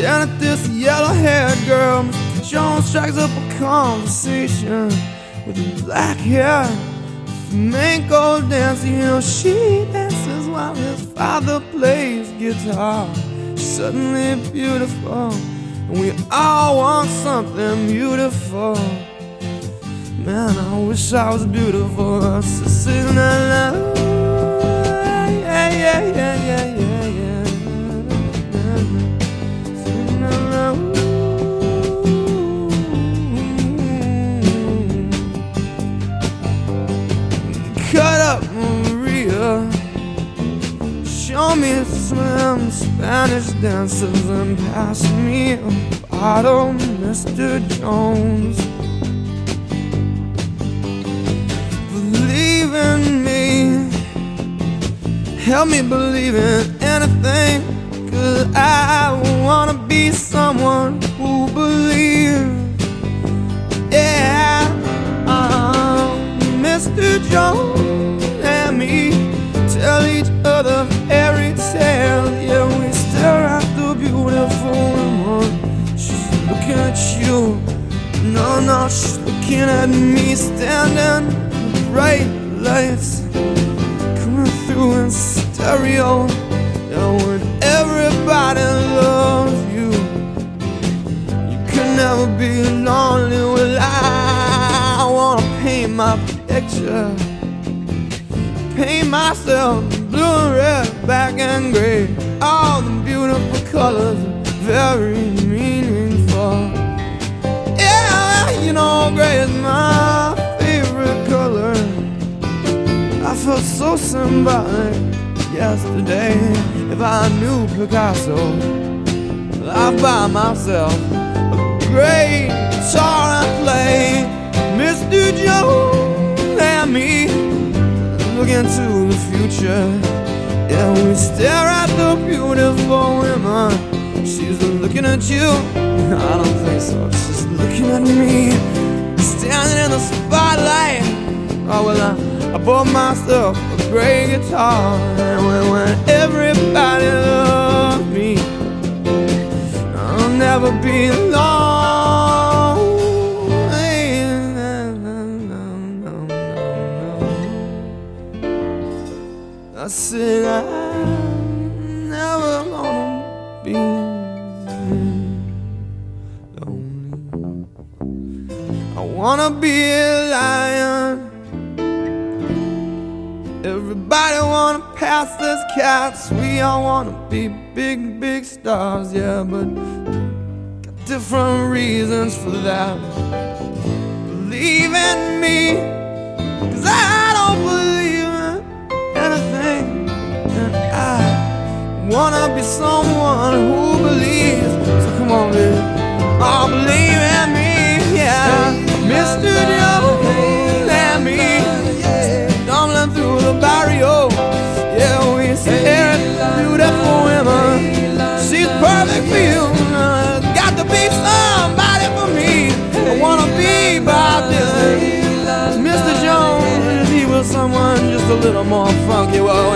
Staring at this yellow haired girl, Mr. Jones strikes up a conversation with the black hair. Flamenco dancing, you know, she dances while his father plays guitar. Suddenly beautiful, and we all want something beautiful. Man, I wish I was beautiful. So sitting alone. Yeah, yeah, yeah, yeah, yeah, yeah. Show me some Spanish dancers and pass me a bottle, Mr. Jones. believe in me. Help me believe in anything. Cause I wanna be someone who believes. Yeah, um, Mr. Jones looking at me standing bright lights coming through in stereo. And when everybody loves you, you can never be lonely. Well, I wanna paint my picture, paint myself blue and red, black and gray. All the beautiful colors are gray is my favorite color. I felt so symbolic yesterday. If I knew Picasso, I'd buy myself a great guitar and play Mr. Jones and me. Look into the future. Yeah, we stare at the beautiful women. She's looking at you. I don't think so. She's looking at me. Standing in the spotlight. Oh, well, I, I bought myself a great guitar. And when, when everybody loves me, I'll never be alone. Wanna be a lion. Everybody wanna pass this cats. We all wanna be big, big stars, yeah, but got different reasons for that. Believe in me, cause I don't believe in anything. And I wanna be someone who believes. So come on, baby. Beautiful women. She's perfect for you. Got to be somebody for me. I wanna be Bob Dylan. Mr. Jones, he was someone just a little more funky. Well,